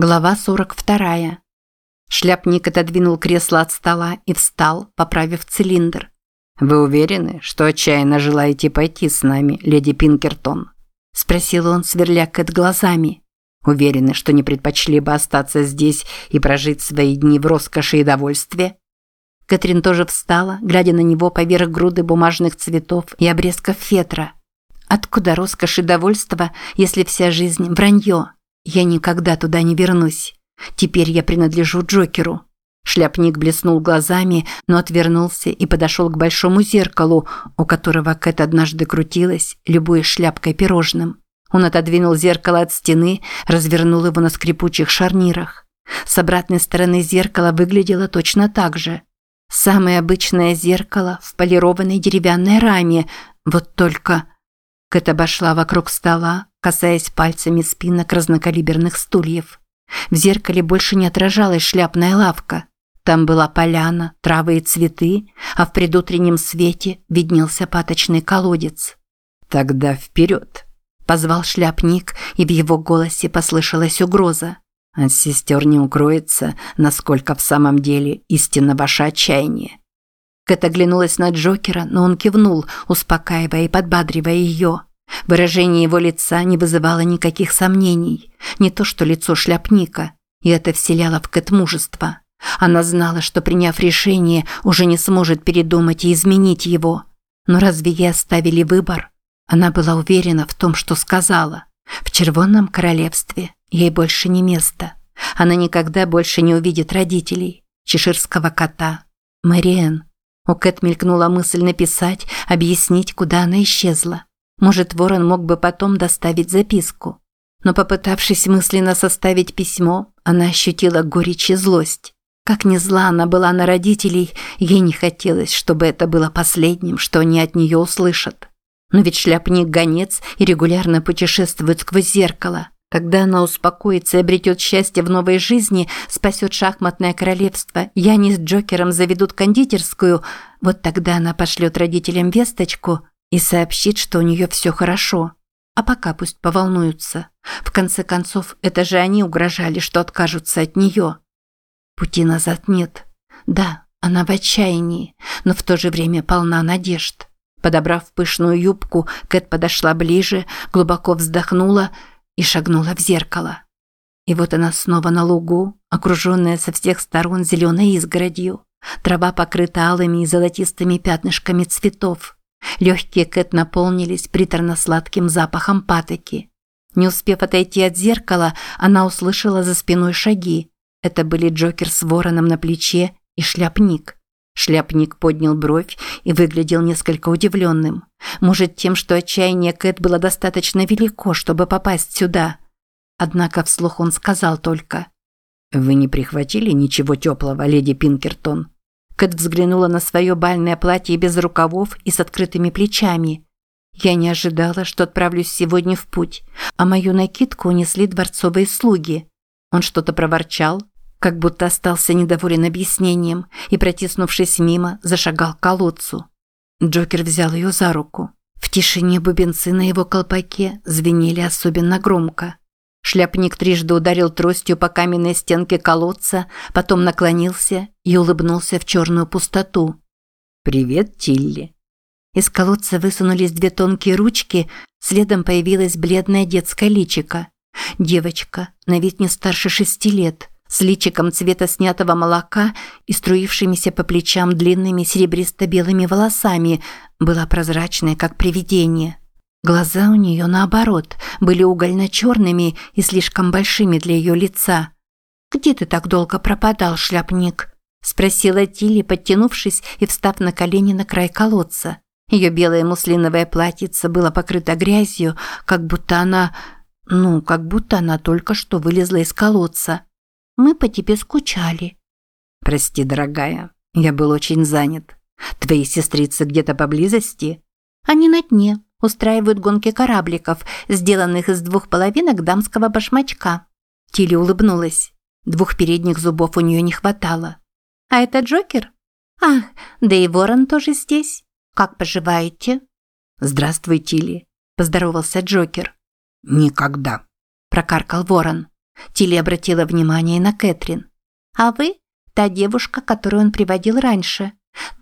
Глава 42. Шляпник отодвинул кресло от стола и встал, поправив цилиндр. «Вы уверены, что отчаянно желаете пойти с нами, леди Пинкертон?» – спросил он, сверля Кэт глазами. «Уверены, что не предпочли бы остаться здесь и прожить свои дни в роскоши и довольстве?» Кэтрин тоже встала, глядя на него поверх груды бумажных цветов и обрезков фетра. «Откуда роскошь и довольство, если вся жизнь – вранье?» Я никогда туда не вернусь. Теперь я принадлежу Джокеру. Шляпник блеснул глазами, но отвернулся и подошел к большому зеркалу, у которого Кэт однажды крутилась, любуясь шляпкой пирожным. Он отодвинул зеркало от стены, развернул его на скрипучих шарнирах. С обратной стороны зеркала выглядело точно так же. Самое обычное зеркало в полированной деревянной раме, вот только... Кэт обошла вокруг стола, касаясь пальцами спинок разнокалиберных стульев. В зеркале больше не отражалась шляпная лавка. Там была поляна, травы и цветы, а в предутреннем свете виднелся паточный колодец. «Тогда вперед!» – позвал шляпник, и в его голосе послышалась угроза. «От сестер не укроется, насколько в самом деле истинно ваше отчаяние». Кэт оглянулась на Джокера, но он кивнул, успокаивая и подбадривая ее. Выражение его лица не вызывало никаких сомнений, не то что лицо шляпника, и это вселяло в Кэт мужество. Она знала, что приняв решение, уже не сможет передумать и изменить его. Но разве ей оставили выбор? Она была уверена в том, что сказала. В Червонном королевстве ей больше не место. Она никогда больше не увидит родителей, чеширского кота, Мэриэн. У Кэт мелькнула мысль написать, объяснить, куда она исчезла. Может, Ворон мог бы потом доставить записку. Но попытавшись мысленно составить письмо, она ощутила горечь и злость. Как ни зла она была на родителей, ей не хотелось, чтобы это было последним, что они от нее услышат. Но ведь шляпник-гонец и регулярно путешествует сквозь зеркало. Когда она успокоится и обретет счастье в новой жизни, спасет шахматное королевство, и они с Джокером заведут кондитерскую, вот тогда она пошлет родителям весточку, и сообщит, что у нее все хорошо. А пока пусть поволнуются. В конце концов, это же они угрожали, что откажутся от нее. Пути назад нет. Да, она в отчаянии, но в то же время полна надежд. Подобрав пышную юбку, Кэт подошла ближе, глубоко вздохнула и шагнула в зеркало. И вот она снова на лугу, окруженная со всех сторон зеленой изгородью. Трава покрыта алыми и золотистыми пятнышками цветов. Легкие Кэт наполнились приторно-сладким запахом патоки. Не успев отойти от зеркала, она услышала за спиной шаги. Это были Джокер с вороном на плече и шляпник. Шляпник поднял бровь и выглядел несколько удивленным. Может, тем, что отчаяние Кэт было достаточно велико, чтобы попасть сюда. Однако вслух он сказал только. «Вы не прихватили ничего теплого, леди Пинкертон?» Кэт взглянула на свое бальное платье без рукавов и с открытыми плечами. Я не ожидала, что отправлюсь сегодня в путь, а мою накидку унесли дворцовые слуги. Он что-то проворчал, как будто остался недоволен объяснением, и, протиснувшись мимо, зашагал к колодцу. Джокер взял ее за руку. В тишине бубенцы на его колпаке звенели особенно громко. Шляпник трижды ударил тростью по каменной стенке колодца, потом наклонился и улыбнулся в черную пустоту. «Привет, Тилли!» Из колодца высунулись две тонкие ручки, следом появилась бледная детская личика. Девочка, на вид не старше шести лет, с личиком цвета снятого молока и струившимися по плечам длинными серебристо-белыми волосами, была прозрачной, как привидение. Глаза у нее, наоборот, были угольно-черными и слишком большими для ее лица. «Где ты так долго пропадал, шляпник?» – спросила Тилли, подтянувшись и встав на колени на край колодца. Ее белое муслиновое платьице было покрыто грязью, как будто она... Ну, как будто она только что вылезла из колодца. «Мы по тебе скучали». «Прости, дорогая, я был очень занят. Твои сестрицы где-то поблизости?» «Они на дне», устраивают гонки корабликов, сделанных из двух половинок дамского башмачка. Тилли улыбнулась. Двух передних зубов у нее не хватало. «А это Джокер?» «Ах, да и Ворон тоже здесь. Как поживаете?» «Здравствуй, Тилли», – поздоровался Джокер. «Никогда», – прокаркал Ворон. Тилли обратила внимание на Кэтрин. «А вы – та девушка, которую он приводил раньше.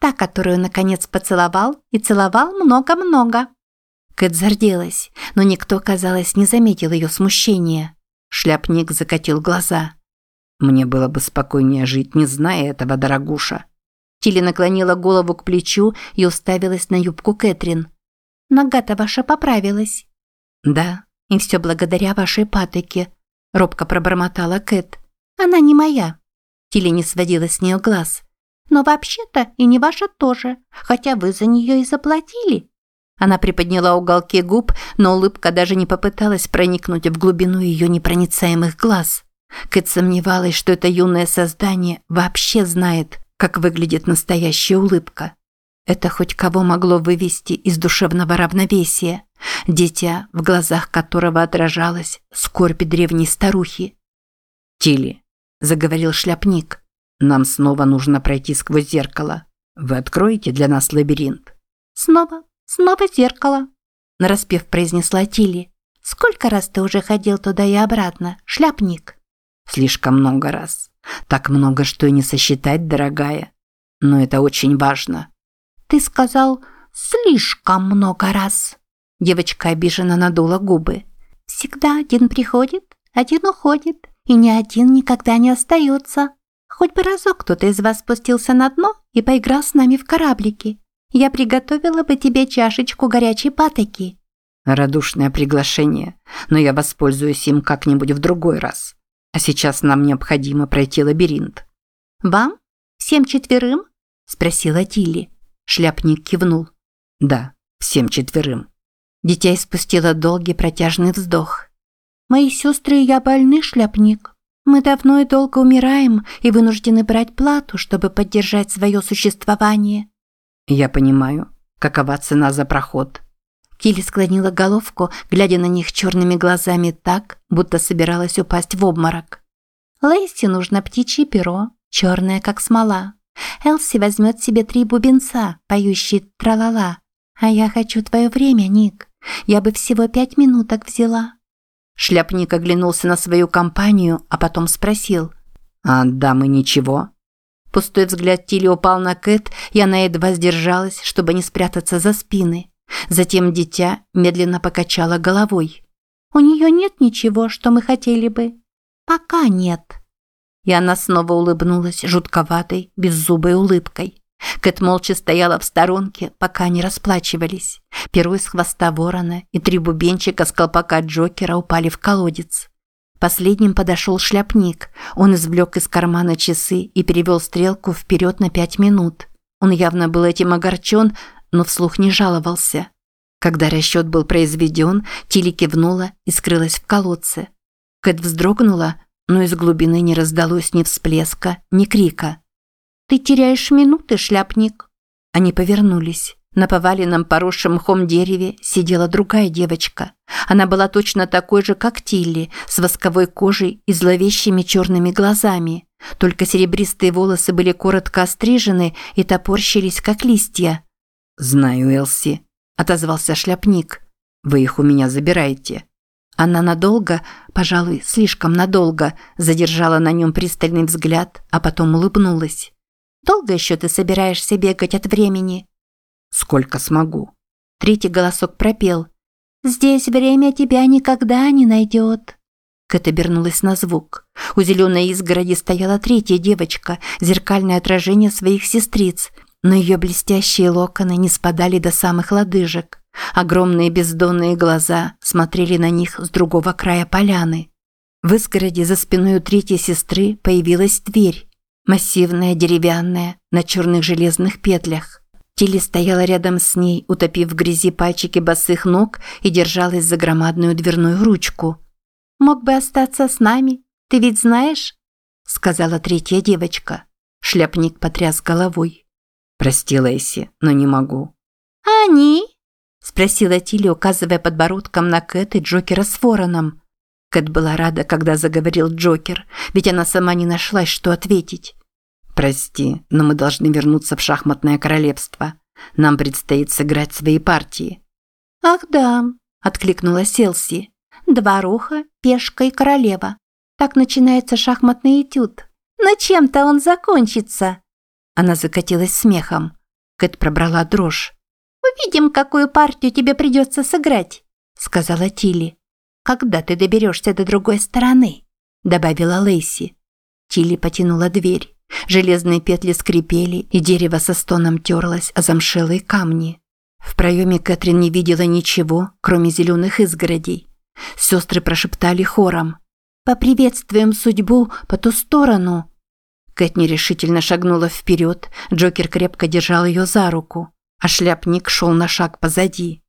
Та, которую, наконец, поцеловал и целовал много-много». Кэт зарделась, но никто, казалось, не заметил ее смущения. Шляпник закатил глаза. «Мне было бы спокойнее жить, не зная этого, дорогуша». Тилли наклонила голову к плечу и уставилась на юбку Кэтрин. «Нога-то ваша поправилась». «Да, и все благодаря вашей патоке», – робко пробормотала Кэт. «Она не моя». Тилли не сводила с нее глаз. «Но вообще-то и не ваша тоже, хотя вы за нее и заплатили». Она приподняла уголки губ, но улыбка даже не попыталась проникнуть в глубину ее непроницаемых глаз. Кэт сомневалась, что это юное создание вообще знает, как выглядит настоящая улыбка. Это хоть кого могло вывести из душевного равновесия. Дитя, в глазах которого отражалась скорбь древней старухи. «Тилли», – заговорил шляпник, – «нам снова нужно пройти сквозь зеркало. Вы откроете для нас лабиринт?» «Снова?» «Снова зеркало», – нараспев произнесла Тилли. «Сколько раз ты уже ходил туда и обратно, шляпник?» «Слишком много раз. Так много, что и не сосчитать, дорогая. Но это очень важно». «Ты сказал «слишком много раз». Девочка обиженно надула губы. «Всегда один приходит, один уходит, и ни один никогда не остается. Хоть бы разок кто-то из вас спустился на дно и поиграл с нами в кораблики. Я приготовила бы тебе чашечку горячей патоки». Радушное приглашение, но я воспользуюсь им как-нибудь в другой раз. А сейчас нам необходимо пройти лабиринт. «Вам? Всем четверым?» – спросила Тилли. Шляпник кивнул. «Да, всем четверым». Дитя испустило долгий протяжный вздох. «Мои сестры и я больны, шляпник. Мы давно и долго умираем и вынуждены брать плату, чтобы поддержать свое существование. Я понимаю. Какова цена за проход? Килли склонила головку, глядя на них черными глазами так, будто собиралась упасть в обморок. Лейси нужно птичье перо, черное, как смола. Элси возьмет себе три бубенца, поющие тралала. А я хочу твое время, Ник. Я бы всего пять минуток взяла. Шляпник оглянулся на свою компанию, а потом спросил. «А дамы ничего?» Пустой взгляд Тили упал на Кэт, и она едва сдержалась, чтобы не спрятаться за спины. Затем дитя медленно покачало головой. «У нее нет ничего, что мы хотели бы?» «Пока нет». И она снова улыбнулась жутковатой, беззубой улыбкой. Кэт молча стояла в сторонке, пока они расплачивались. Перо из хвоста ворона и три бубенчика с колпака Джокера упали в колодец. Последним подошел шляпник. Он извлек из кармана часы и перевел стрелку вперед на пять минут. Он явно был этим огорчен, но вслух не жаловался. Когда расчет был произведен, Тилли кивнула и скрылась в колодце. Кэт вздрогнула, но из глубины не раздалось ни всплеска, ни крика. «Ты теряешь минуты, шляпник!» Они повернулись. На поваленном поросшем мхом дереве сидела другая девочка. Она была точно такой же, как Тилли, с восковой кожей и зловещими черными глазами. Только серебристые волосы были коротко острижены и топорщились, как листья. «Знаю, Элси», – отозвался шляпник. «Вы их у меня забираете». Она надолго, пожалуй, слишком надолго, задержала на нем пристальный взгляд, а потом улыбнулась. «Долго еще ты собираешься бегать от времени?» Сколько смогу. Третий голосок пропел. «Здесь время тебя никогда не найдет». Кэт обернулась на звук. У зеленой изгороди стояла третья девочка, зеркальное отражение своих сестриц, но ее блестящие локоны не спадали до самых лодыжек. Огромные бездонные глаза смотрели на них с другого края поляны. В изгороди за спиной у третьей сестры появилась дверь. Массивная, деревянная, на черных железных петлях. Тилли стояла рядом с ней, утопив в грязи пальчики босых ног и держалась за громадную дверную ручку. «Мог бы остаться с нами, ты ведь знаешь?» – сказала третья девочка. Шляпник потряс головой. «Прости, Лейси, но не могу». «А они?» – спросила Тилли, указывая подбородком на Кэт и Джокера с вороном. Кэт была рада, когда заговорил Джокер, ведь она сама не нашлась, что ответить. «Прости, но мы должны вернуться в шахматное королевство. Нам предстоит сыграть свои партии». «Ах да», – откликнула Селси. «Два руха, пешка и королева. Так начинается шахматный этюд. Но чем-то он закончится. Она закатилась смехом. Кэт пробрала дрожь. «Увидим, какую партию тебе придется сыграть», – сказала Тилли. «Когда ты доберешься до другой стороны», – добавила Лейси. Тилли потянула дверь. Железные петли скрипели, и дерево со стоном терлось о замшелые камни. В проеме Кэтрин не видела ничего, кроме зеленых изгородей. Сестры прошептали хором. «Поприветствуем судьбу по ту сторону!» Кэт нерешительно шагнула вперед, Джокер крепко держал ее за руку, а шляпник шел на шаг позади.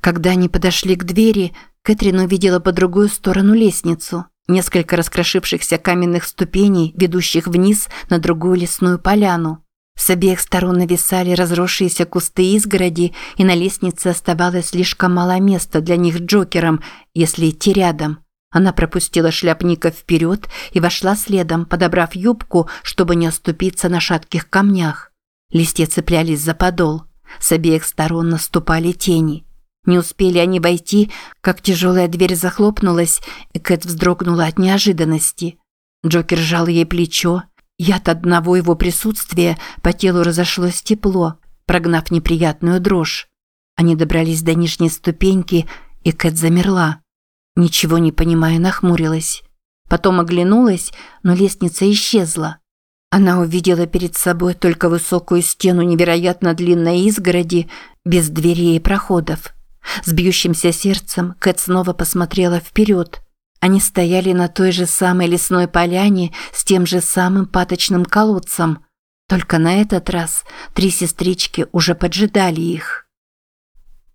Когда они подошли к двери, Кэтрин увидела по другую сторону лестницу, несколько раскрошившихся каменных ступеней, ведущих вниз на другую лесную поляну. С обеих сторон нависали разросшиеся кусты изгороди, и на лестнице оставалось слишком мало места для них Джокером, если идти рядом. Она пропустила шляпника вперед и вошла следом, подобрав юбку, чтобы не оступиться на шатких камнях. Листья цеплялись за подол. С обеих сторон наступали тени. Не успели они войти, как тяжелая дверь захлопнулась, и Кэт вздрогнула от неожиданности. Джокер сжал ей плечо, и от одного его присутствия по телу разошлось тепло, прогнав неприятную дрожь. Они добрались до нижней ступеньки, и Кэт замерла. Ничего не понимая, нахмурилась. Потом оглянулась, но лестница исчезла. Она увидела перед собой только высокую стену невероятно длинной изгороди, без дверей и проходов. С бьющимся сердцем Кэт снова посмотрела вперед. Они стояли на той же самой лесной поляне с тем же самым паточным колодцем. Только на этот раз три сестрички уже поджидали их.